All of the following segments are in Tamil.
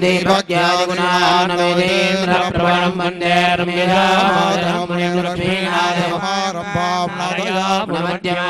पात्रं दीपज्ञादिगुणानवेदेन्द्रप्रवणं वन्दे रम्यजामध्यमात्पदाचार्यपर्यन्तां वन्दे गुरुपरम्परां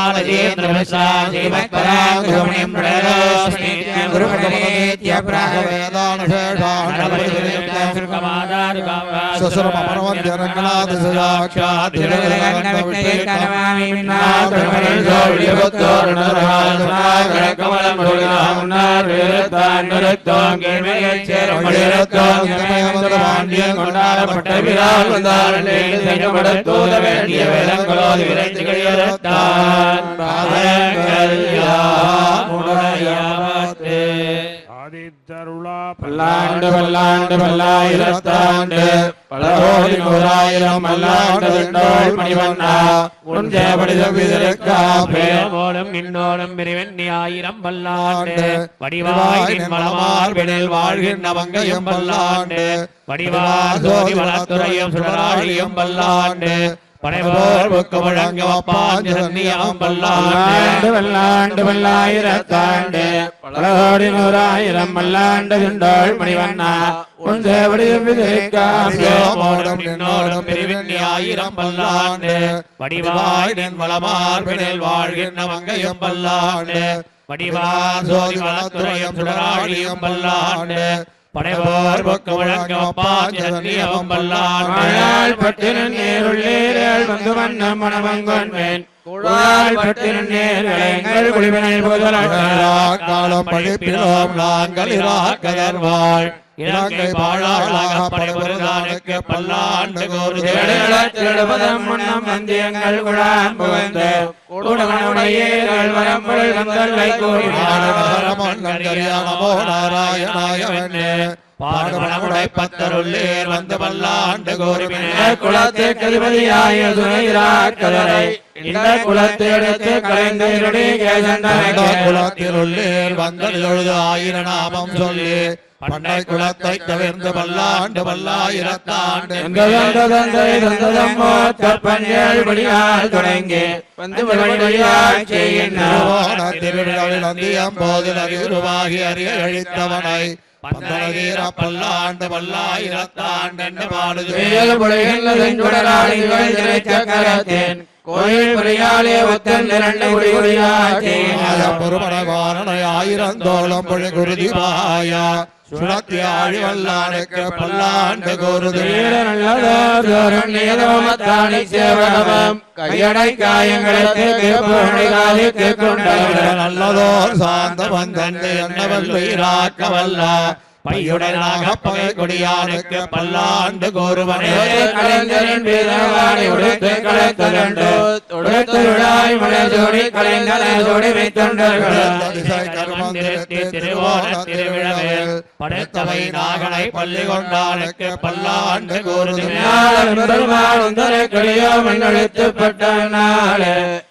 கொண்டாடப்பட்ட விழா வந்தாரே செய்யப்பட தூத வேண்டிய வேதங்களோடு விரைந்து கிடையாது பல்லாண்டு பல்லாண்டு பல்லாயிரத்தாண்டு பலகோடி நூறாயிரம் பல்லாண்டு விண்டோள் மணிவண்ணா உன் ஜெயபடி பிரிவெண்ணி ஆயிரம் பல்லாண்டு. வடிவாய் நின் மலமார் விடில் வாழ்கின்ற மங்கையும் பல்லாண்டு. வடிவார் சோதி வளத்துறையும் சுடராழியும் பல்லாண்டு. படைவோர் புக்கு வழங்க வப்பாஞ்சன்னியாம் பல்லாண்டு பல்லாண்டு பல்லாயிரத்தாண்டு பலகோடி நூறாயிரம் பல்லாண்டு விண்டோள் மணிவண்ணா. உன் தவிதற்காப்பே போடும் நின்னோடும் பிரிவெண்ணி ஆயிரம் பல்லாண்டு. வடிவாய் நின் வளமார் விடில் வாழ்கின்ற மங்கையும் பல்லாண்டு. வடிவார் சோதி வளத்துறையும் சுடராழியும் பல்லாண்டு. படைவோர் நேருள்ளேரல் வந்து பட்டினன் நேரங்கள் குடிவினை காலம் பழிப்பினோம் நாங்கள் இராக்கதர்வாள் இலங்கை வாழாளாக படைவருதானுக்கு பல்லாண்டு திருடுபதம் முன்னம் வந்தியங்கள் குழாம் புகுந்து கூடமனுடையேர்கள் வரம்பொருள் வந்தல்லை நமோ நாராயணாயவனே பாடுமணமுடை பத்தருள்ளேர் வந்து பல்லாண்டு கோருவினே குலத்திற்கு அதிபதியாய துணைராக்கதரை இந்த குலத்தை எடுத்து கலைந்த இருடி கேசந்தனை குலத்திலுள்ளேர் வந்தொழுது ஆயிர நாமம் சொல்லி. பண்டை குலத்தை தவிர்ந்து பல்லாண்டு பல்லாயிரத்தாண்டு. தொடங்கி. வந்து வழியாய் செய்கின்ற. திருவிழாவில் அந்தியம் போதில் அறிவுருவாகி அறிய அழித்தவனை பந்தனதீர பல்லாண்டு பல்லாயிரத்தாண்டு என்று பாடுது கோயில் புரியாலே ஒத்தன் இரண்டு குடிகுடியாய் பொறுமனகாரனை ஆயிரம் தோளம் பொழி குருதிவாயா நல்லதோர் சாந்த வந்தந்து என்னவல் உயிராக்க வல்ல பையுடனாக பகை கொடியானுக்கு பல்லாண்டு கோருவனே கலைஞரின் வீரவாணி உடுத்து கலைத்தலண்டு தொடுத்துருளாய் மலைஜோடி கலைஞரை ஜோடி வைத்தொண்டர்கள். திசை கர்மந்திரத்தி திருவோண திருவிழவேல் படைத்தவை நாகனை பள்ளி கொண்டானுக்கு பல்லாண்டு கோருதி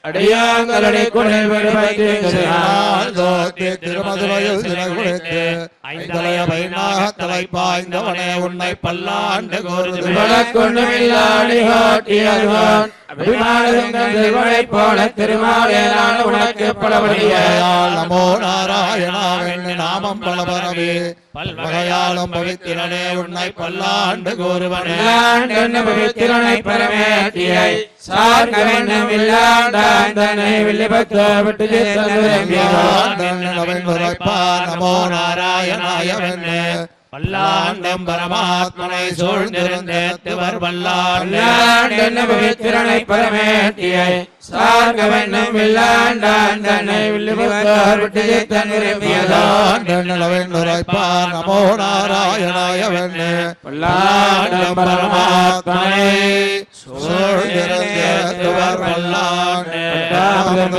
அடியாங்களடி குடில் தோத்தி திருமதுரையில் சிறகுடித்து ஐந்தலைய பைனாக தலை பாய்ந்தவனே உன்னை பல்லாண்டு போல திருமாலேனான உனக்கு பலபடியால் நமோ நாராயணாவின் நாமம் பலபரவே. பல்வகையாலும் பவித்திரனே உன்னை பல்லாண்டு கோருவனே. பவித்திரனை பரமேட்டியை. சார் கவனம் இல்லாண்டனை வில்லிபத்த விட்டு நமோ நாராயணாயவனே. பல்லாண்டும் பரமாத்மனை சூழ்ந்திருந்தேத்துவர் பல்லாண்டென்ன பவித்திரனை பரமேட்டியை சார்கவென்னும் நமோ நாராயணாய வெண்ணு பல்லாண்டும் பரமாத்மனை சூழ்ந்திருந்தேத்துவர் வல்லாண்டு தாமதம்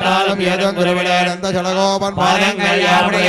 பட்டாலும் ஏதும் கரசதாரோமணே சுவாமியம் பாதங்கள் யாருடைய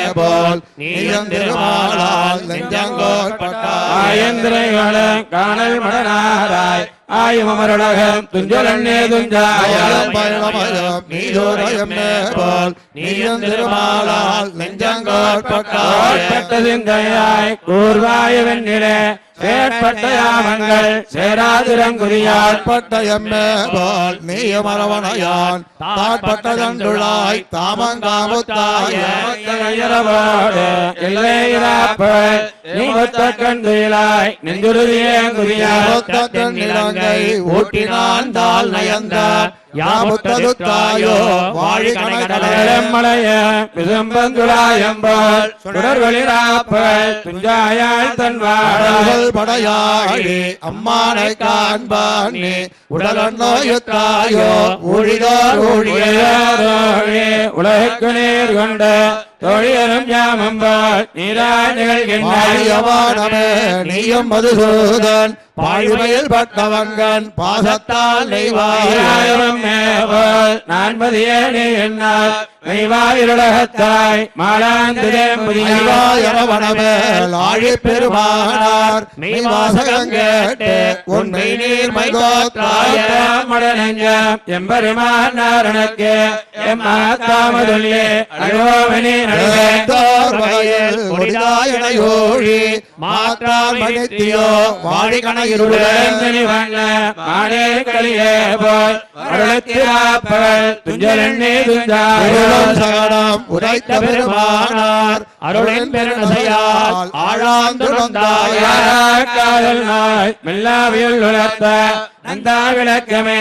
போல் நீயம் திருமாலால் நெஞ்சங்கோல் பட்டாய். ஆயந்திரைகள காணல் மலனாராய் ஆயுமரளகம் துஞ்சல் நீதுஞ்சாய யாரும் பயணமயம் மீதோரமே போல் நீயம் திருமாலால் நெஞ்சங்கோல் பட்டாய். பட்ட சிந்தையாய் யாமங்கள் சேராதிரங்குரியால் பட்ட எம்மே போல் நீயும் அரவணையான் தாட்பட்ட தண்டுளாய் தாமங்காமுத்தாய இரவோடு எல்லையிராப்பல் நீ ஒத்த கண்டுயிலாய் நெஞ்சுருதியே நிலங்கை ஊட்டினான் தால் நயந்தார் யாமுத்தது தாயோ வாழி கணக்கடலே மலைய விசம்பந்துலாயம்பால் சுடர்வழிராப்பல் துஞ்சாயாள் தன் வாடல் கடல்கள் படையாடி அம்மானை காண்பான் நீ உடலன் நோயுத்தாயோ ஊழிதோர் ஊழிய உலகுக்கு நீர் கொண்ட நீராய் நிகழ்கின்ற வாழியவானமே நீயும் மதுசூதன் பாழ்மையில் பட்டவங்கன் பாசத்தால் நெய்வாய். ஆயிரம் மேவல் நான்பதியே நீ என்னால் மெய்வாயிருலகத்தாய் மாலாந்திரே அறிவாயரவணமேல் ஆழி பெருமானார் மெய் வாசகம் கேட்டு உண்மை நீர் மைகோத்தாய. மடனஞ்சம் எம்பெருமான் நாரணக்கு எம்மாத்தாமதுள்ளே அழுவோவனே வேந்தோர் வகையில் கொடிதாயனையோழி மாற்றார் மனித்தியோ வாழி கணையிருளன் களியே போல் அருளத்திராப்பல் துஞ்சலண்ணே சகடம் உரைத்த பெருமானார் அருளின் பெருநசையால் காதல் நாய் மெல்லாவியல் நந்தா விளக்கமே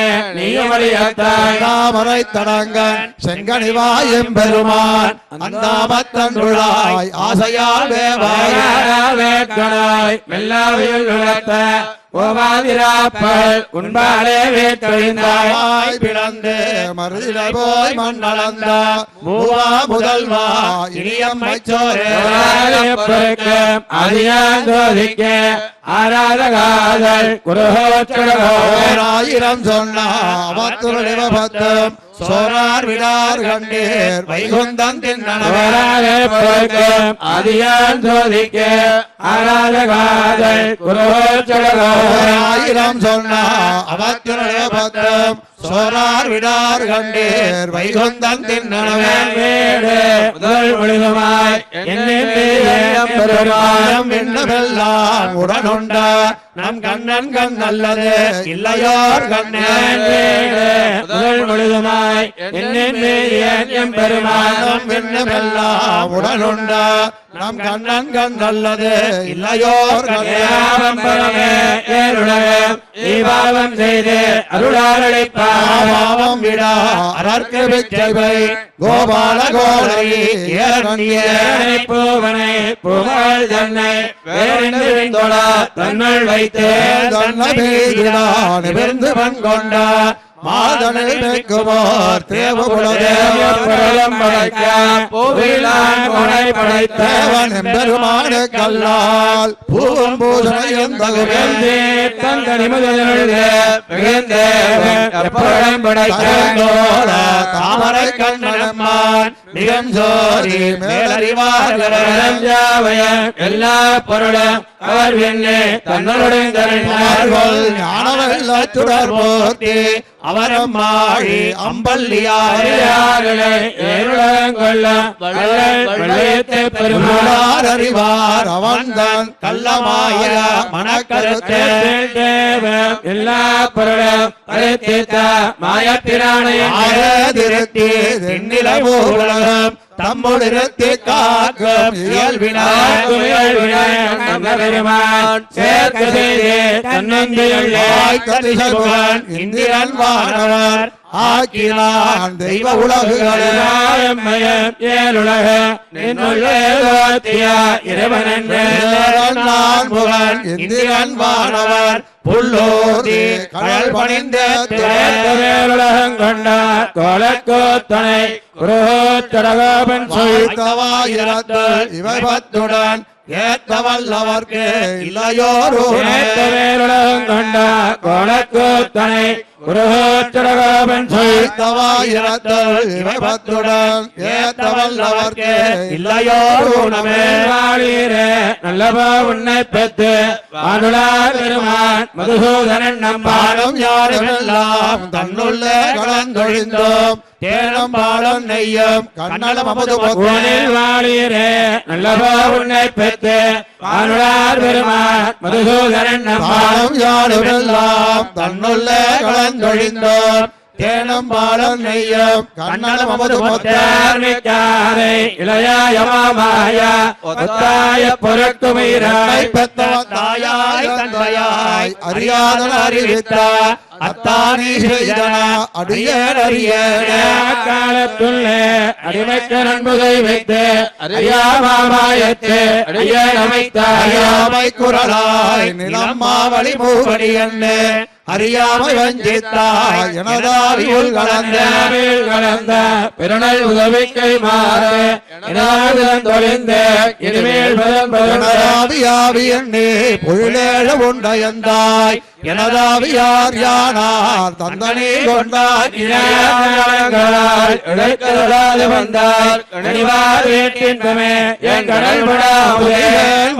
தாமரை தடங்கன் செங்கனிவாயம் பெருமான் அந்தாமத்தன்றுளாய் ஆசையால் வேவாய. வேட்கனாய் மெல்லாவியல் உலர்த்த ஓவாதிராப்பல் உண்பாலே வேற்றொழிந்தாய் தாய் பிளந்து மருதிலை போய் மண்ணளந்த மூவா முதல்வா இனியம்மை சோரே அதிகாந்தோதிக்க ஆராத காதல் குருகோச்சடகோ ஓராயிரம் சொன்ன பத்தும். சோரார் விடார் கண்டீர் வைகுந்தன் தின்னனவே. அதிகான் சோதிக்க ஆராத காதல் குருகோச்சடகோ. ஆயிரம் சொன்ன பத்தும். சோரார் விடார் கண்டீர் வைகுந்தன் தின்னனவே முதல் முழுதுமாய் என்னென்ன பெருமானம் என்னவெல்லாம் உடனுண்ட. நம் கண்ணன் கண் நல்லது இல்லையோர் கண்ணே முதல் முழுதுமாய் என்னென்ன பெருமானம் என்னவெல்லாம் உடனுண்ட. நம் கண்ணன் கண் நல்லது இல்லையோர் கல்யாணம் பரமே ஏருலகம் ஈபாவம் செய்து அருளாரழைப்பார் பாவம் விடா. அரர்க்கு பிச்சைவை கோபால கோலரி ஏரணிய ஏனை பூவனை புகழ் தன்னை வேறென்று தொழா. தன்னுள் வைத்து தன்னபீதிடான் நிமிர்ந்து பண் மேற்குமோர் தேவகுலதேவ தேவப்பரலம் படைக்க பூவிலான் கொடை படைத்த தேவன் எம்பெருமான கல்லால் பூவம் பூசணையும் தகுவேந்தி. வேந்தே தங்கனி முதலுள்ளே மிகுந்தேவன் தகந்தோட தாமரை கண்ணனம்மான் மிகம் சோரி மேலறிவார்கள் ஜாவய எல்லா பொருளும் அவர் வெண்ணே தன்னுடன் மார்கொள் கருணார்கள் ஞானவெல்ல போர்த்தி அவரம் மாழி ஏருளங்கொள்ள வள்ளல் வள்ளயத்தை பெருமாள் அறிவார். அவன்தான் கள்ளமாய மனக்கருத்தே எல்லா பொருளும் அழைத்தீர்த்த மாயப்பிரானை உலகம் தம்முடிருத்தி காக்கும் இந்திரன் வானவர். ஆக்கினான் தெய்வ உலகுகளில் நான் புகழ் இந்திரன் வானவர். புல்லோதி கடல் பணிந்த கோலக்கோத்தனை குருத்தடகோபன் சொல். தவாயிரத்தில் இவை பத்துடன் ஏத்த வல்லவர்க்கு இல்லையோரு ஏத்தவேலுலகம் கொண்ட கோலக்கூத்தனை நல்லபா உன்னை பெற்று வானுலார் பெருமான் மதுசூதனன் நம்பாடும் பாடம் யாருமெல்லாம் தன்னுள்ளே கலந்தொழிந்தோம். தேனம் பாடம் நெய்யும் கண்ணலம் அமுது வாழீரே நல்லபா உன்னை பெற்று வானுலார் பெருமான் மதுசூதனன் நம்பாடும் பாடம் யாருமெல்லாம் தன்னுள்ளே கலந்தொழிந்தோம் தேனம் பாடம் நெய்யும். கண்ணலம் அமுது ஒத்தார்மிக்காரை இளையாயமாய ஒத்தாய பொருட்குமீராய் பெத்தவன் தாயாய் தந்தையாய் அறியாதன் அறிவித்த அத்தானி செய்தன அடியேன் அறியேனே காலத்துள்ளே அடிமைக்க நண்புகை வைத்து அடியேன் அறியாமை குரலாய் நிலம்மாவளி மூவடி என்ன அறியாமை வஞ்சித்தாய் எனதாரியுள் கலந்த கலந்த கலந்த பிறனல் உதவிக்கை மாறு எனாவிதன் தொழிந்து இனிமேல் பதம் பதம் எனதாவியாவி எண்ணே பொழிலேழ உண்டயந்தாய். எனதாவியார் யானார் தந்தனை கொண்டார் இளையாங்களால் இழைக்கலாது வந்தார் கணிவார் வீட்டின்பமே என் கடல் படாமுதே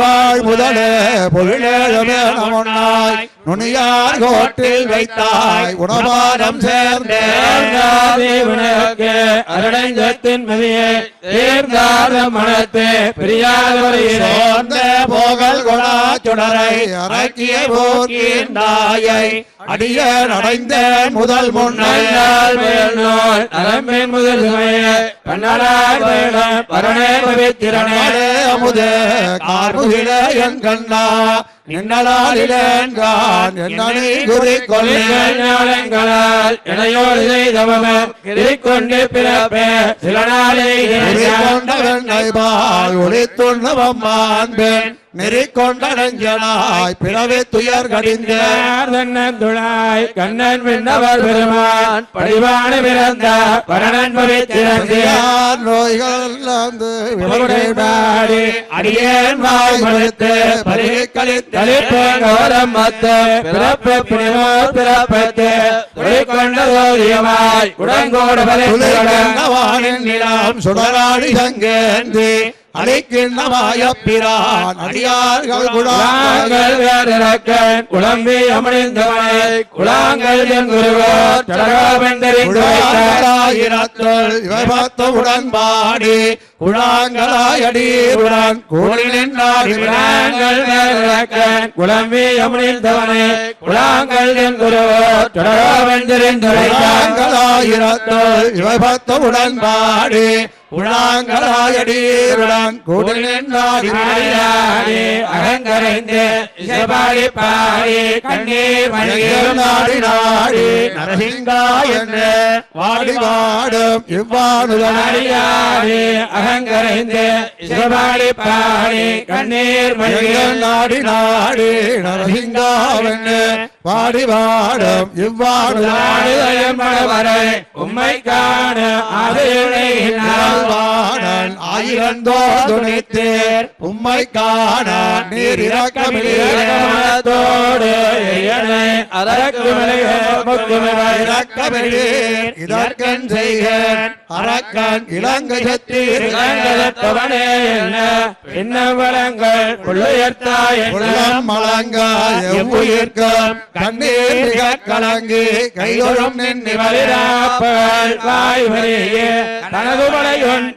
வாழ் முதலே பொருளேழமே நமன்னாய். நுனியார் கோட்டில் வைத்தாய் உணவாரம் சேர்ந்தேவனுக்கு தேவனுக்கு அருடைஞ்சத்தின் மதியே தேர்ந்தாத மனத்தே பிரியாதவரையே போகல் கொடா சுடரை அரக்கிய போக்கின்றார் தாயை அடிய அடைந்தேன் முதல் முன்னை நலம்பின் முதல் சுமையே. பரணே பவித்திரனே. அமுதே என் கண்ணா. நின்னலாலிலேன் கான் என்னை குறி கொல்லேன் ஞானங்களால். இணையோடு செய்தவமே கொண்டு பிறப்பே. சில நாளை கொண்ட வெண்ணை பால் ஒளித்துண்ணவம் மாண்பேன் நெறி கொண்ட நெஞ்சனாய் பிறவி துயர் கடிந்தேன் துளாய் கண்ணன் விண்ணவர் பெருமான். படிவான பிறந்த பரணன் பவித்திரந்தே யார் நோய்கள் அடியேன் வாய் மறுத்து. பருகி கழித்து கழிப்பு கவரம் பிறப்பு பிணிமோ பிறப்பத்து கொண்ட உடங்கோடு சுடராடி சங்கேந்தி. அழைக்கின்றமாய பிரான். அடியார்கள் குழாங்கள் வேறக்கன் குழம்பி அமணிந்தவனை குழாங்கள் என் குருவோர் இவை பார்த்த உடன்பாடி. குழாங்களாய் அடியுடன் கூடி நின்றாடி குழாங்கள் வேறக்கன் குழம்பி அமணிந்தவனை குழாங்கள் என் குருவோர் சடகாபெந்தரிந்தாய் குழாங்களாயிரத்துள் இவை பார்த்த உடன்பாடி. உளாங்களாயடீருடன் கூடி நின்றாடி அகங்கரைந்து இசைபாடி பாடி கண்ணீர் மழையில் நாடி நாடி நரசிங்கா என்று வாடி வாடும் இவ்வாணுதனாடி அகங்கரைந்து இசைபாடி பாடி கண்ணீர் நாடி நாடி வாடும் இவ்வாணுதனாடி ஆடுதயம் மலவரை உம்மை காண வாணன் ஆயிரந்தோ துணித்தேர் உம்மை காண நீர் இறக்கமிழத்தோடு எனை அதற்கு இறக்கமிழீர் இதற்கன் செய்கன் அரக்கன் என்ன? உள்ளம் எவ்வுயிர்க்கும் கண்ணீர் கலங்கி. கைதொழும் நின்று வாய்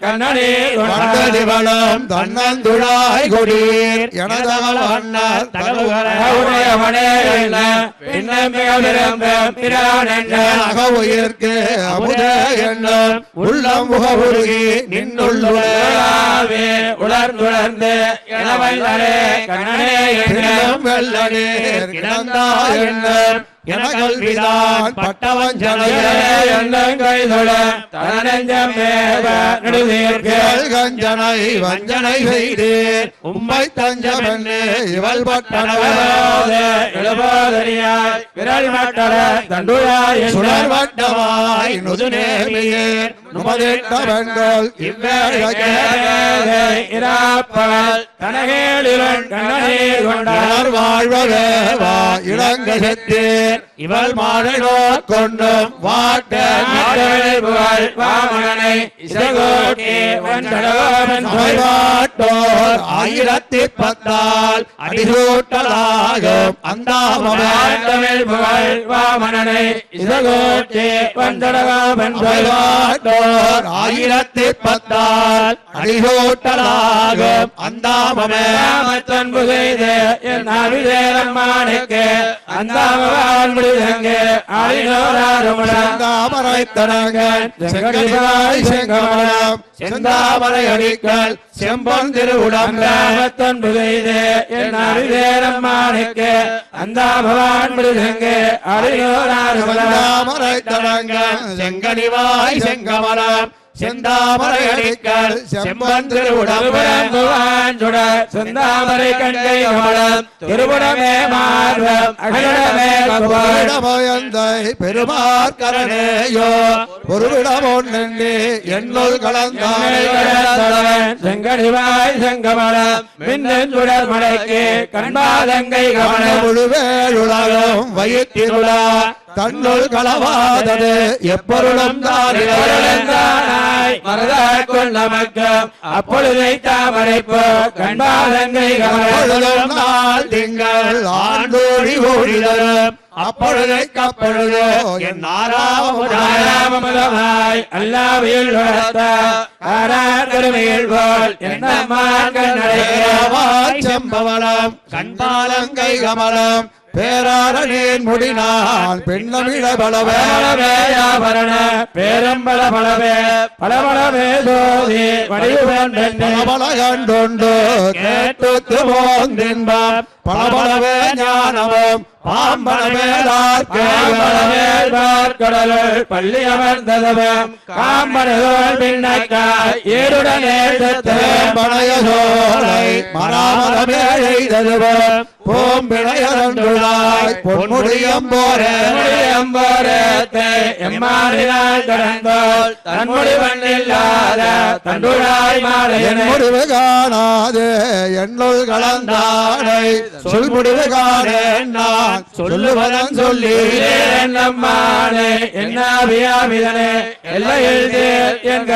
கண்ணனே வண்டதிவளம் தன்னந்துழாய் கொடீர் எனதவள் வண்ணர் உடையவனே என்ன பின்னம் மிக உயிர்க்கு அமுதே என்னும் உள்ளம் முகவுருகி நின்னுள்ளுடைய உலர்ந்துணர்ந்து எனவல்லரே கண்ணனே என்ன வெள்ளனே கிடந்தா என கல்விதான் பட்டவஞ்சனையே கைதொட தனஞ்சமேவ நடுதீர்க்கு கஞ்சனை வஞ்சனை செய்தீர். உம்மை தஞ்சமென்னு இவள் பட்டனவே எழுபோதரியாய் விரல் மட்டர நுதுநேமியே தனகேளிரன் கொண்டார் யார் வாழ்வவே வா இளங்கசத்தீர் இவள் மாடனோ கொண்டும் வாட்ட புகழ் வாமனனை இசகோட்டி ஆயிரத்தி பத்தால் அடிசூட்டலாகும் அந்த தமிழ் புகழ் வாமனனை இசகோட்டி வந்தடகோவன் ஆயிரத்தி பத்தால் அடிசூட்டலாகும் அந்தாமமே ராமத்தன்பு செய்து என் அபிஷேகம்மானுக்கு அந்தாமவான் முடிதங்கு. ஆடினோராருமுடன் செந்தாமரை தடங்கள். செங்கடிவாய் செங்கமலம். செந்தாமரை அடிக்கல். செம்பன் திருவுடம் ராமத்தன்பு செய்து என் அபிஷேகம்மானுக்கு அந்தாமவான் முடிதங்கு. ஆடினோராருமுடன் செந்தாமரை தடங்கள். செங்கனிவாய் செங்கமலம். செந்தாமரை அடிக்கல் செம்பன் திருவுடம் திருபுரம்புவான் சுட செந்தாமரை கண்கை கமலம் திருபுரமே மார்வம் அகடமே கபோல் இடமயந்தை பெருமாற்கரனேயோ ஒருவிடம் ஒன்றி என்னுள் கலந்தானே செங்கடிவாய் செங்கமலம் மின்னன் சுடர் மலைக்கு கண்பாதங்கை கமலம். முழுவேழுலகம் வயிற்றிருளா தன்னுள் களவாதது எப்பொருளும் தானிலே அப்பொழுதை தாமரைப்பு கண்பாதங்கை நாள் திங்கள் ஆண்டோடி ஓடிதரும் அப்பொழுதை கப்பொழுது என் நாராமுதாய ஆராமமுதமாய் அல்லாவியல் வளர்த்த ஆராகருமையில் போல் என்ன மார்கன் செம்பவளம் கண்பாலங்கை கமலம் பேராரணின் முடினான் பெண்ணமிழ பலவே. பலவேயாபரண பேரம்பல பலவே. பலபலவே சோதி வடிவுடன் பெண்ணே பலபல கண்டுண்டு கேட்டு போந்தின்பம். பலபலவே ஞானமும். பாம்பனமேலார்க்கேவலமே பள்ளி அமர்ந்ததவம் காம்பனதோல் பின்னக்காய் ஏடுடனே தேம்பனைய சோலை எய்ததுவம் பூம்பிணையரண்டுழாய் பொன்முடியம் போரே. எம்போரத்தை எம்மாறினால் கடந்தோல் தன்முடி பண்ணில்லாத தண்டுழாய் என். முடிவு காணாது என்னுள் கலந்தாடை சொல் முடிவு காணேன் நான் சொல்லுவதன் சொல்லி. நம்மானே என்ன அபியாமிதனே எல்லையில் தேர் என்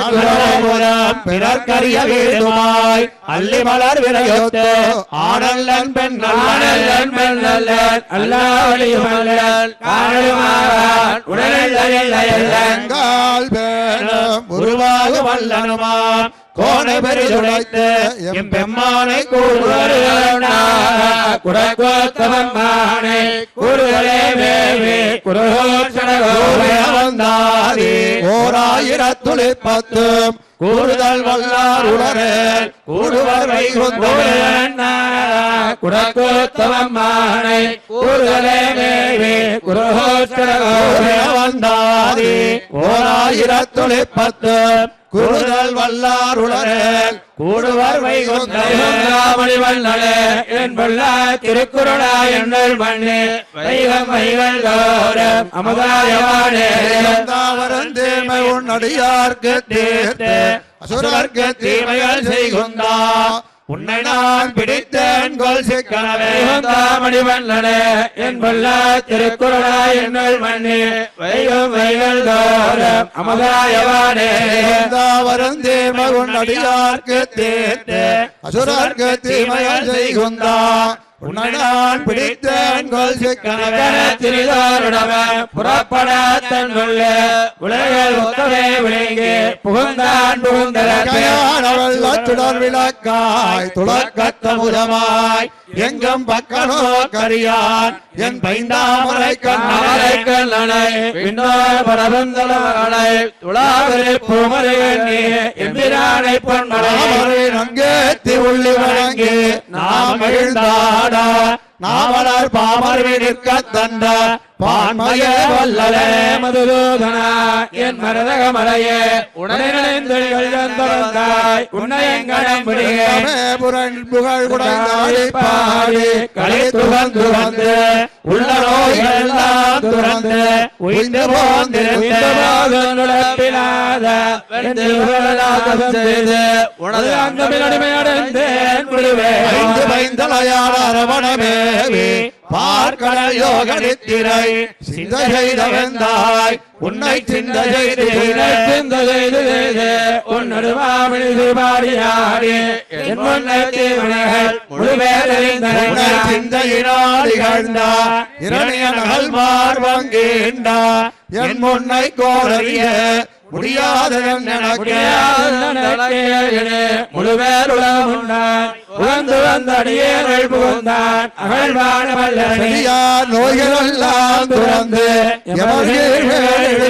அலோபுரம் பிறர்க்கரிய வேண்டுமாய் அள்ளி மலர் விரையொத்து ஆடல்லன் பெண் ஆனல்லன் மெல்லல்லன் அல்லாவளியுமல்லன் காணலுமாறான் உடலில் எங்கால் வேணும் உருவாகு வல்லனுமாம். கோணை பெரிதுடைத்து எம் பெம்மானை கூறுவர் கூறுகளே வேவே குருகோச்சனகோவே வந்தாதி ஓர் ஆயிரத்துளி பத்தும் கூடுதல் வல்லார் உளரே கூடுவர் வைகுந்தமே குடகோத்தவம்மானை கூறுகளே வேவே குருகோச்சனகோவே வந்தாதி ஓர் ஆயிரத்துளி பத்தும் கூடுதல் வல்லார் உளரே கூடுவர் வைகுந்தமே மணி வல்லளே என் வல்ல திருக்குறளா எண்ணல் மண்ணே. வைகம் வைகள் தோறும் அமுதாயவானே. இருந்தாவரும் தீமை உன்னடியார்க்கு தீர்த்து. அசுரர்க்கு தீமைகள் செய்குந்தா. உன்னை நான் பிடித்தேன் கொல் சிக்கனவே. மணி வல்லளே என் வல்ல திருக்குறளா எண்ணல் மண்ணே. வைகம் வைகள் தோறும் அமுதாயவானே. தீர்த்து அசுரர்க்கு உன்னை நான் பிடித்தேன் கொல் சிக்கனவே திரிதோருடம புறப்பட தன்னுள்ள உலகில் ஒத்தவே விளங்கி புகுந்தான் புகுந்தரத்தே கையானவள் சுடர் விளக்காய் துளக்கத்த முதமாய் எங்கும் பக்கனோ கரியான் என் பைந்தாமரை அமரை கண்ணாரை கண்ணனை பின்னோர் பரபந்தலமகளை துளாவிலே பூமரை எண்ணி எம்பிரானை பொன்மலை அங்கேத்தி உள்ளி வழங்கி நாம் எழுந்தாட நாவலர் பாமர்வி நிற்க தண்ட பான்மையே வல்லலே மதுதூதனா என் மரதக மலையே உடனே நினைந்தொழிகள் உன்னை எங்கடம் பிடிகே மே புரண் புகழ் குடைந்தாடி பாடி களி துகந்து வந்து உள்ள நோய்கள் எல்லாம் துறந்து உய்ந்து போந்திருந்த ஐந்து பைந்தலையாள அரவணமேவி பார்க்கடல் யோக நித்திரை சிந்த செய்த வெந்தாய் உன்னை சிந்த செய்து உன்னை சிந்தையினால் இகழ்ந்தா. இரணிய நகல் மார்வங்கேண்டா என் முன்னை கோரிய முடியாத எனக்கு உகந்து வந்த அடியேர்கள் புகுந்தான் அகழ்வான வல்லனை பெரியார் நோய்களெல்லாம் துறந்து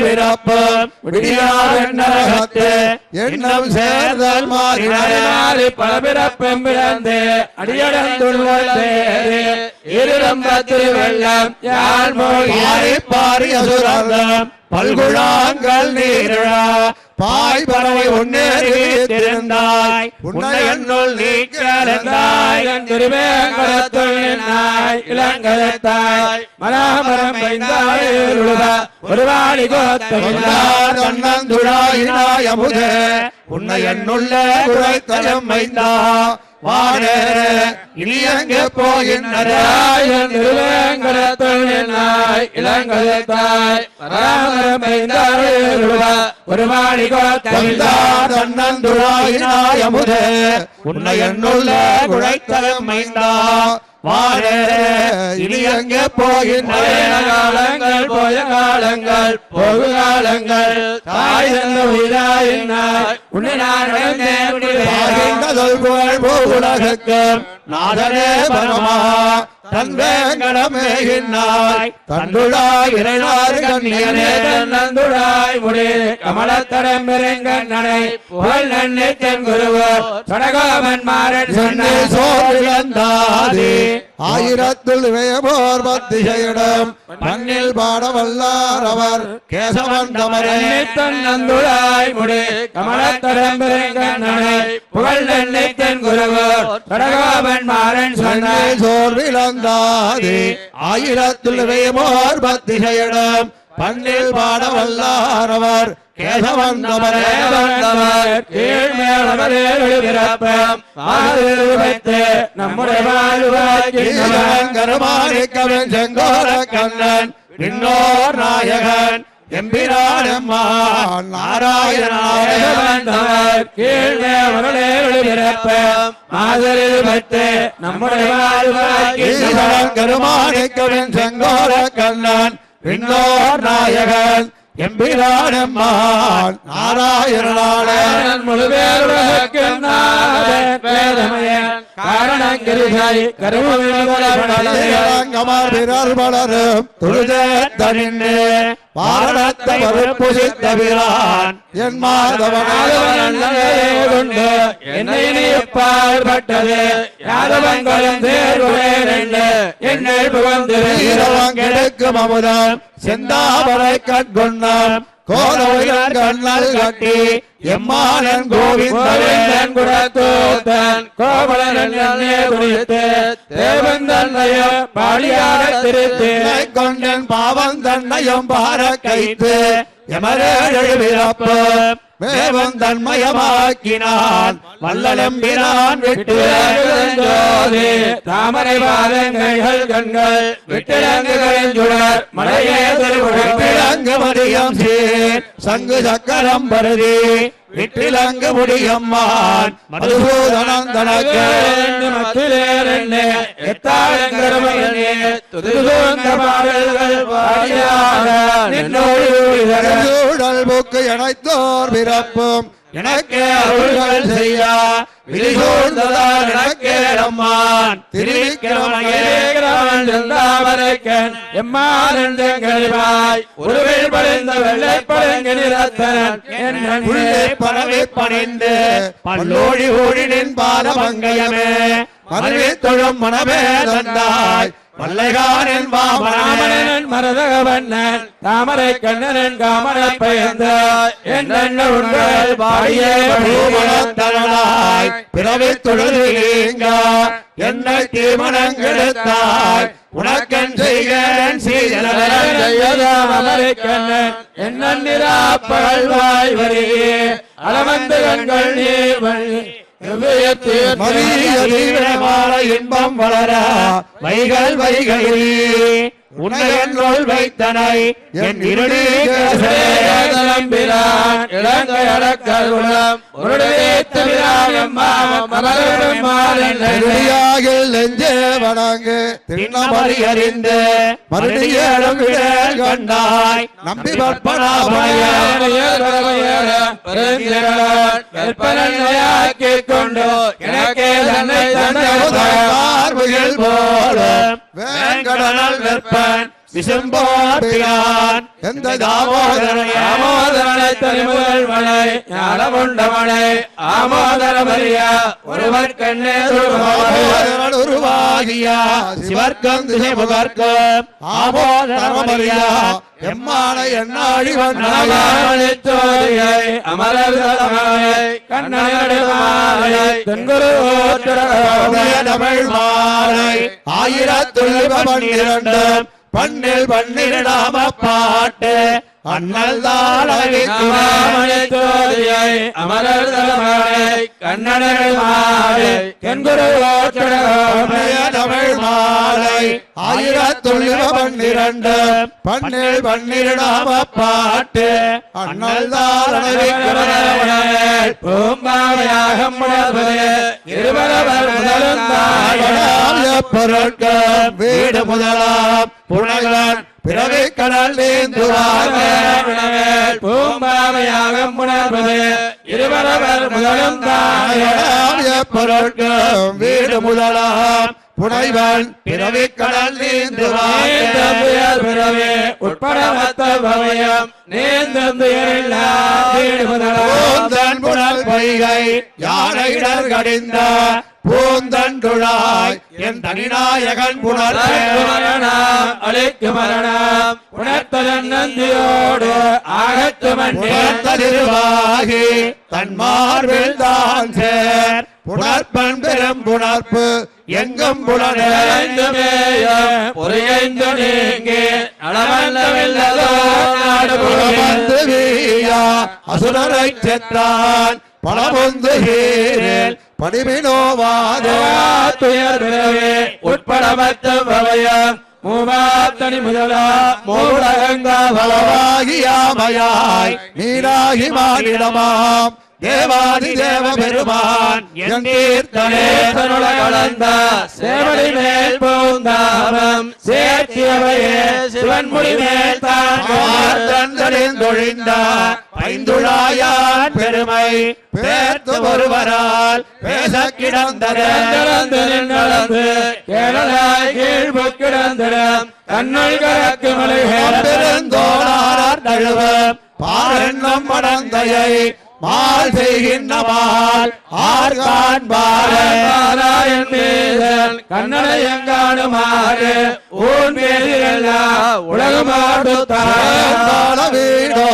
பிறப்பும். நரகத்து எண்ணம் சேர்தல் மாறினார் மாறி பல பிறப்பும் பிறந்து. அடியடந்துள்ளே இருளம்ப திருவெள்ளம் யாழ் மொழி? பாரி பாரி அசுரர்தம். பல்குழாங்கள் நீரழா பாய் பறவை ஒன்னேறி திருந்தாய் உன்னை என்னுள் நீக்கிறந்தாய் திருவேங்கடத்துள்ளாய் இளங்கலத்தாய் மலாமரம் வைந்தாய் ஒரு உன்னை என்னுள்ள குறைத்தலம் வைந்தா வாடர இளியங்க எங்கே இளங்கலத்தாய் மலாமரம் வைந்தாய் உன்னை என்னுள்ள குழைத்தலம் மைந்தா வாடே இனி எங்கே போகின்றதாய் காலங்கள் போய காலங்கள் போகு காலங்கள். தாய் தந்த உயிராயினாய் உன்னை நான் புகழ் நாதனே பரமா தன்வேங்கடமேகினாய் தண்டுழாய் இறைநாறு கண்ணியனே நந்துடாய் முடி கமலத்தரம் பெருங்கண்ணனை புகழ் நன்னை தென் குருவர் சடகோபன் மாறன் சென்னை சோழிழந்தாதி ஆயிரத்துள் வேபோர் பத்திசையிடம் மண்ணில் பாட வல்லார் அவர் கேசவன் தமரே. தன் நந்துடாய் முடி கமலத்தரம் பெருங்கண்ணனை புகழ் நன்னை தென் குருவர் சடகோபன் மாறன் சொன்ன சென்னை சோர்விழந்தாதி ஆயிரத்துள் வேபோர் பத்திசையிடம் மண்ணில் பாட வல்லார் அவர் கேசவன் தமரே நம்முடைய வாழ்வாக்கி கருமாணிக்கவன் செங்கோர கண்ணன் இன்னோர் நாயகன். எம்பிரானம்மான் நாராயணனாய நம்முடைய வாழ்வாக்கி ஈசன் கருமாணிக்கவன் செங்கோர கண்ணன் இன்னோர் நாயகன் எம்பிரானம்மான் நாராயணனாலே முழுவேருலகுக்கு நாதன் வேதமயன் காரணங்கிரிகை கருமவிமலர் பாரணத்த மறுப்புசித்த பிரான் என் மாதவனாதவன் கொண்டு என்னை பாழ்பட்டது யாதவங்களும் தேர்வுவேன் என்னை புகழ்ந்து வீரவங்கெடுக்கும் அமுதம். செந்தாமரை கண்கொண்டான். கோலவிலன் கண்ணல் கட்டி எம்மானன் கோவிந்தன் குடத்தோத்தன் கோவலன் குறித்து தேவந்தன்னைய பாடியாக திருத்து கொண்டன் பாவம் தன்னையும் பார கைத்து எமரேழு மேவம் தன்மயமாக்கினான் வல்லலம்பினான் விட்டு தாமரை பாதங்கைகள் கண்கள் விட்டிலங்குகளின் சுடர் மலையே திருவிழா விட்டிலங்கு மதியம் சீர் சங்கு சக்கரம் பருதி. விட்டிலங்கு முடியம்மான். மதுசூதனம் தனக்கு இணைத்தோர் பிறப்பும். எனக்கே அருள்கள் செய்யா. விழிசூழ்ந்ததால் எனக்கே அம்மான். திருவிக்கிரமனே உருவில் படைந்த வெள்ளை பழங்கிரத்தன் உள்ளே பரவி பணிந்து. பல்லோழி ஊழினின் பாதமங்கயமே மருவி தொழும் மனமே தந்தாய். வல்லைகானின் மாமனே மரதகவண்ணன் தாமரை கண்ணனன் காமன பயந்த என்னென்ன உங்கள் பாடியே பூமணத்தனாய் பிறவி தொழுதீங்க என்னை தீமனங்கெடுத்தாய் உனக்கன் செய்கிறேன் மலரை கண்ணன் என்ன நிராப்பகழ்வாய் வரையே. அளவந்த கண்கள் நீர் வழி இன்பம் வளர வைகள் வைகளில். உன்னை என்னுள் வைத்தனை என் இருளி இலங்கை அடக்கருளம். நெஞ்சே. வணங்கு. திண்ணமறி அறிந்து மறுடியேடும் விடல் கண்டாய். நம்பி பற்பனாமய கொண்டு எனக்கே தன்னை தந்தை பார்வையில் போல. வேங்கடனல் But விசும்போட்டியான் எந்த தாமோதரனையா ஆமோதரனை தனிமுதல் மலை ஞானமுண்ட மலை ஆமோதர மரியா ஒருவர் கண்ணே உருவாகியா சிவர்க்கம் திசை முகர்க்கம் ஆமோதரமரியா எம்மான எண்ணாழி வந்தாய் தோதியை அமரர் தமிழ் மாலை ஆயிரத்துள்ள பன்னிரண்டு பண்ணில் பண்ணிடாம பாட்டு. அண்ணல் காமனை மாலை தென்குரு தமிழ் மாலை. ஆயிரத்துள்ள பன்னிரண்டு பண்ணில் பன்னிரடாம பாட்டு. அண்ணல் பூம்பாவையாக முடர்வது இருபரவர் முதலும் பொருட்கள் வீடு முதலாம் புனகன் பிறவி கடல் நீந்துவார்கள் பூம்பாவையாக முணர்வது இருவரவர் முதலும் தாய பொருட்கள் வீடு முதலாம். புனைவன் பிறவி கடல் நீந்துவார்கள் பிறவே உட்பட மத்த பவயம். நேர்ந்து வீடு முதலாம் பூந்தன் புனல் பொய்கை யானையிடர் கடிந்த. பூந்தண்டுழாய் என் தனிநாயகன் புனர்பே மரணம் அழைக்கு மரணம். உணர்த்ததன் நந்தியோடு ஆகத்து புணர்த்ததிருவாகி தன் மார்பில் தான் சேர். புணர்ப்பன் பெரும் புணர்ப்பு எங்கும் புலனே பொறியைந்து நீங்கி புலமந்து வீயா அசுரரை செத்தான் பலமுந்து ஹீரில் படிமினோவாதே துயர் பிறவே உட்பட மத்த பவயம் மூவாத்தனி முதலா மூலகங்கா பலவா பலவாகியாமையாய் நீராகி மானிடமாம். தேவாதி தேவ பெருமான் என் தீர்த்தனே தருள கலந்த சேவடி மேல் பூந்தாமம் சேர்த்தியவையே சிவன்முடி மேல் தான் தந்தொழிந்தார் பைந்துழாயான் பெருமை பேர்த்து ஒருவரால் பேச கிடந்தது. கேரளாய் கீழ்பு கிடந்திடம் கண்ணுள் கரக்கு மலை பெருந்தோளார் தழுவ பாரெண்ணம் மடந்தையை மால் செய்கின்றவால் ஆர் காண்பாரன் நாராயண் மீதன் கண்ணனை எங்காணுமாறு. ஊன் மீதிலா உலகமாடு பால வீடோ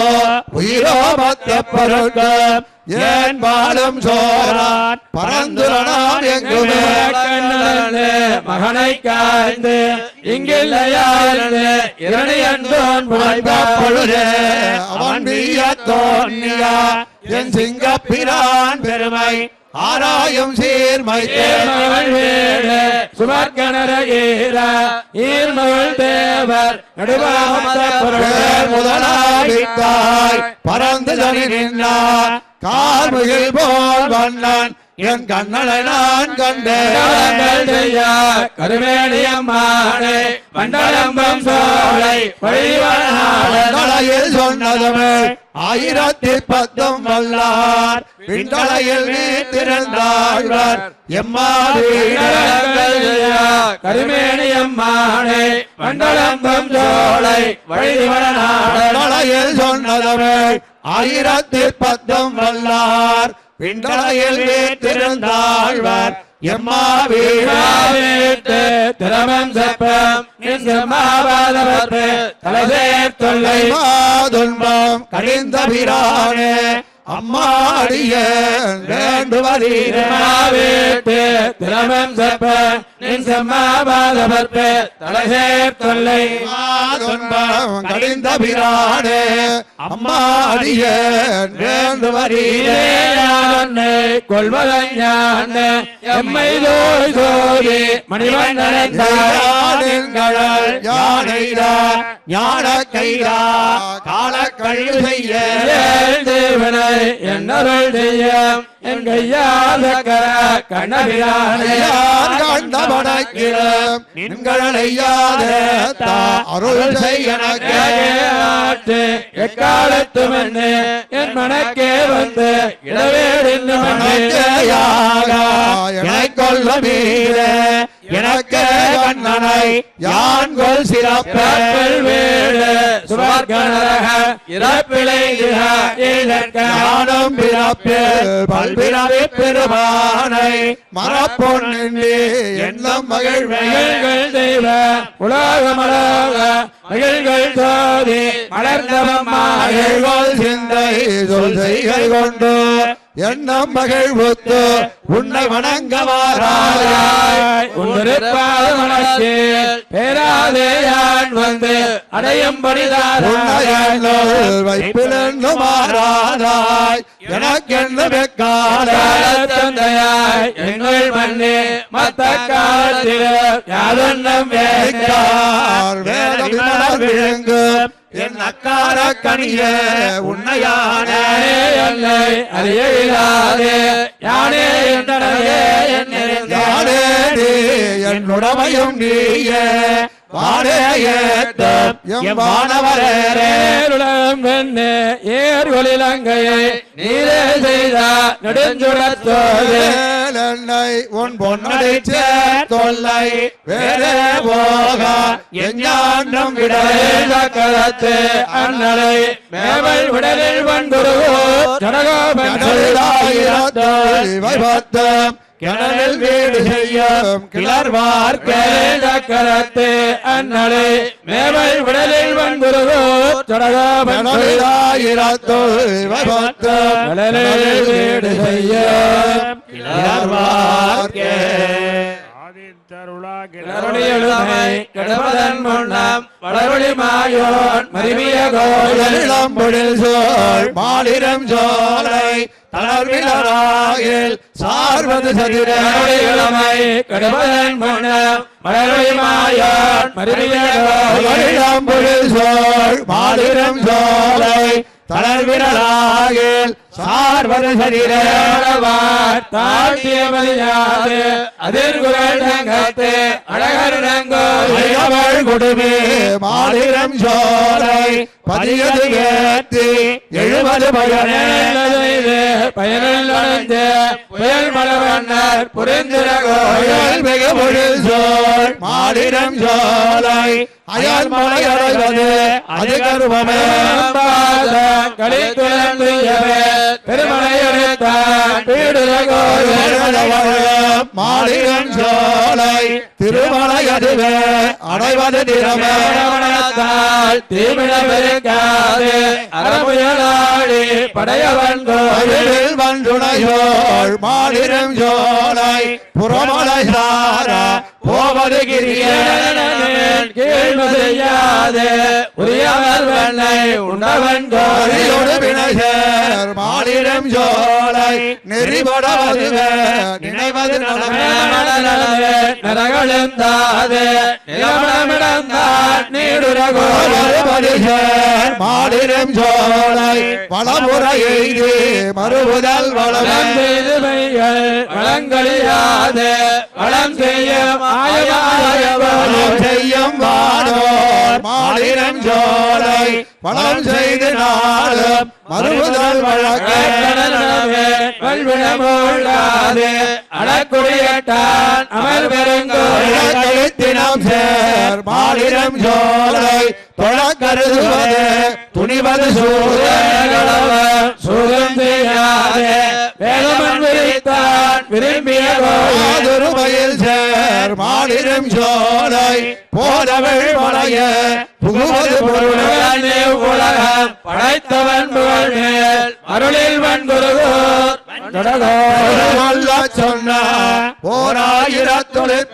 உயிரோ மத்திய பொருட்கள் ஏன் பாலும் சோரான் பரந்துரணான் எங்குமே கண்ணனே மகனை காய்ந்து இங்கில்லையாழ்ந்து இரணி என்றோன் அன்போன் பொழுதே அவன் வீய தோன்னியா என் சிங்கப்பிரான் பெருமை ஆராயும் சீர்மை சுமர்கணர ஈர ஈர்மகள் தேவர் நடுவாமத்த பேர் முதலாவிட்டாய் பறந்து தனி நின்றார் கார்முகில் போல் வண்ணன். என் கண்ணனை நான் கண்டேன். கருமேணியம்மானே மண்டலம்பம் சோலை வழிவனாளன் விண்டலையில் சொன்னதுமே ஆயிரத்தி பத்தும் வல்லார். விண்டலையில் நீ திறந்தாழ்வர். கருமேணியம்மானே மண்டலம்பம் சோலை வழிவனாளன் விண்டலையில் சொன்னதுமே ஆயிரத்தி பத்தும் வல்லார். விண்டலையில் நீ எம்மா வீழாவேத்து வீட்டு திரமம் செப்பம். நின்று மாவாதவர்க்கு தலைசேர் தொல்லை. மாதுன்பம் கடிந்த பிரானே. அம்மாடிய வேண்டுவதீரே வீட்டு திரமம் செப்பம் நின்று மாவாதவர்க்கு தலைசேர் தொல்லை. கடிந்த பிரானே அம்மாடிய வேண்டுவதீரே இறையானே கொள்வதஞான எம்மை தோய் மணிவண்ணனைந்தார் யானின்கழல் யானைரா ஞான கைரா கால கழிவு செய்ய தேவனை என்னருள் செய்யும். என் கையாதக்கர கண்ணபிரானே யார் கண்டபடைக்கிறோம் நின்களையாத அருள் செய்யனக்கு ஆற்று. எக்காலத்தும் என்ன என் மனக்கே வந்து இடவேடின்னு மனக்கேயாக எனக்கொள்ள மீத எனக்கு கண்ணனை யான் கொள் சிறப்ப வீடு சுவர்கனரக இறப்பிலை ஞானம் பிறப்பு பல்பிறவி பெருமானை மரப்பொன்னி எண்ணம் மகிழ்வை. மகிழ்கள் தெய்வ உலகமலக மகிழ்கள் மலர்ந்தவம்மாகள் மகிழ்வோல் சிந்தை சொல் செய்கை கொண்டு. என்ன மகள் ஒத்து உன்னை வணங்க வாராய் உன்னிருப்பாதமனக்கு பேராதேயான் வந்து அடையும்படிதான் மாறாராய் மாறாதாய் எனக்கென்று வெக்கால தந்தையாய். எங்கள் மண்ணே மத்த காலத்தில் யாதொன்னம் வேக்கார் வேத விமலர் என் அக்கார கனிய உன்னையான என்னை அறிய இயலாதே யானே யானே நீ என் உடமையும் நீயே. வாடே ஏத்தம் எம் வானவரே நேருளம் வெண்ணே. ஏர்கொலிலங்கையை நீரே செய்த. நெடுஞ்சுரத்தோடு என்னை உன் பொன்னடை தொல்லை வேறே போக. எஞ்ஞான்றம் விடவே கரத்து அண்ணலை. மேவல் விடலில் வன்புருவோ ஜனகோபன் வைபத்தம். கிணறில் வீடு செய்யும் கிளர்வார்க்கே கரத்து அண்ணலை. மேவல் விடலில் ஜனகோபன் வைபத்தம் வீடு செய்ய கிளர்வார்க்கே கருணையெழுமை கெடுவதன் முன்னம் வளரொளி மாயோன் மருவிய கோயில் இளம்பொழில் சோழ் மாலிரம் சோலை தளர்விலராயில் சார்வது சதிர. கருணையெழுமை கெடுவதன் முன்னம் வளரொளி மாயோன் மருவிய கோயில் மாலிரம் சோலை தளர்விலராயில் சார்வது சரீரே தாழ்த்தியமதியாது அதிர்குரல் சங்கத்து அழகருடங்கோ ஐயவள் கொடுமே மாதிரம் சோலை பதியது ஏற்றி எழுபது பயனே பயனில் அடைந்து புயல் மலவண்ணர் புரிந்திரகோயில் கோயில் பொழில் சோல் மாநிலம் சோலை அயல் மலை அடைவது அது சோலை திருமலை அதுவே. அடைவது திறமே படையவன் கோயில் கோயில் வன்றுணையோள் மாநிலம் சோலை புறமலை சாரா போவது கிரியே உரியவர் வெண்ணை உண்டவன் அரியோடு கோயில் வினைசேர் சோலை நெறிபடவது நினைவது நலமே. நரகளந்தாது நிலமடமிடந்தார் நீடுரகோயில் மறுபடிசேர் மாநிலம் சோலை வளமுற எய்தி. மறுபுதல் வளம் செய்து வளங்களியாது வளம் செய்ய செய்யும் வானோர் மாநிலம் சோலை செய்து நாளும் மறுபுதல் வழக்கே அடக்குடியட்டான் அமர் பெருங்கோத்தினம் கழுத்தினம் சேர் மாநிலம் சோலை தொழக்கருதுவது துணிவது சூழகளவ சுகம் செய்யாதே வேதமன் விரித்தான் விரும்பிய கோயில். ஆதுருமையில் சேர் மாநிலம் சோலை போதவள் மலைய புகுவது பொருளே உலகம். படைத்தவன் புகழ் மேல் அருளில் சொல்ல சொன்ன ஓர் ஆயிரத்தொழிற்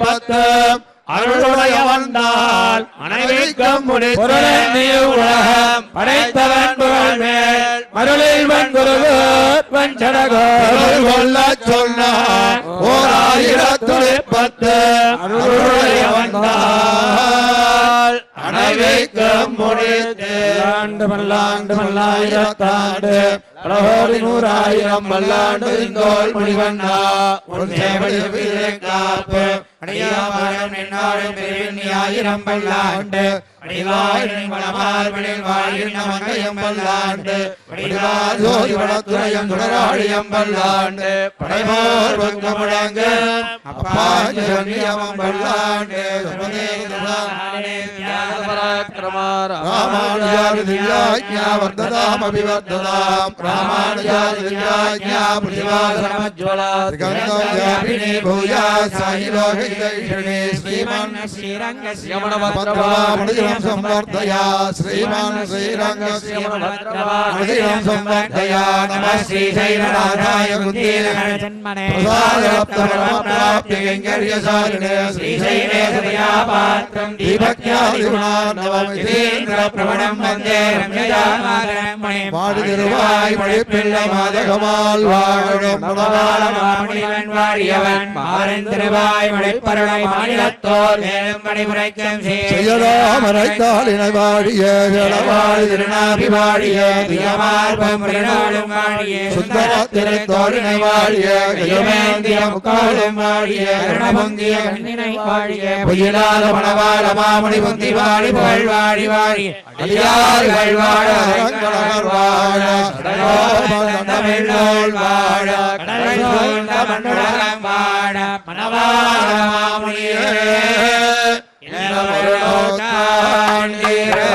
பத்து அருளுடைய வந்தால் அனைவருக்கும் முடித்து பொருளே உலகம் படைத்தவன் புகழ் மேல். அருளில் வன்குருகோர் வஞ்சடகோர் கொல்ல சொன்ன ஓர் ஆயிரத்தொழிற் பத்து. அருளுடைய வந்தால் அனைவருக்கும் முடித்து. ஆண்டு மல்லாண்டு மல்லாயிரத்தாண்டு பலகோடி நூறாயிரம் மல்லாண்டு இந்தோல் மணிவண்ணா ஒரு சேவடி காப்பு காப்பு. அடியாபாரம் நின்னாடும் ஆயிரம் பல்லாண்டு அடிவாயின் பல்லாண்டு. வடிவார் பல்லாண்டு. படைபோர் பங்க முழங்க பல்லாண்டு. ராமானுஜாரி திவ்யாஜ்ஞா பூயா சாயி லோகிதைஷிணி ஸ்ரீமன் மணிரம் மழைப்பிள்ளை மாதகமால் மாறன் திருவாய் மழைப்பருளை மாநிலத்தோர் மேலும் மணிமுறைக்கும் செய்யலாமரைத்தால் இணை வாழிய ஜலவாழி திருநாபி வாழிய தியமார்பம் நாளும் வாழிய சுந்தரத்திரை தோழினை வாழிய யுமேந்திய முக்காலும் வாழிய கருணபுந்திய கண்ணினை வாழிய பொய்யிலாத மணவாள மாமணி புந்தி வாழி புகழ் வாழி வாழி அடியார்கள் வாழ அரங்கணவர் வாழ தமிழோள் வாழ கடலை சூழ்ந்த மண்ணுலகம் வாழ மணவாழ மாமுனியே ஆண்டேரா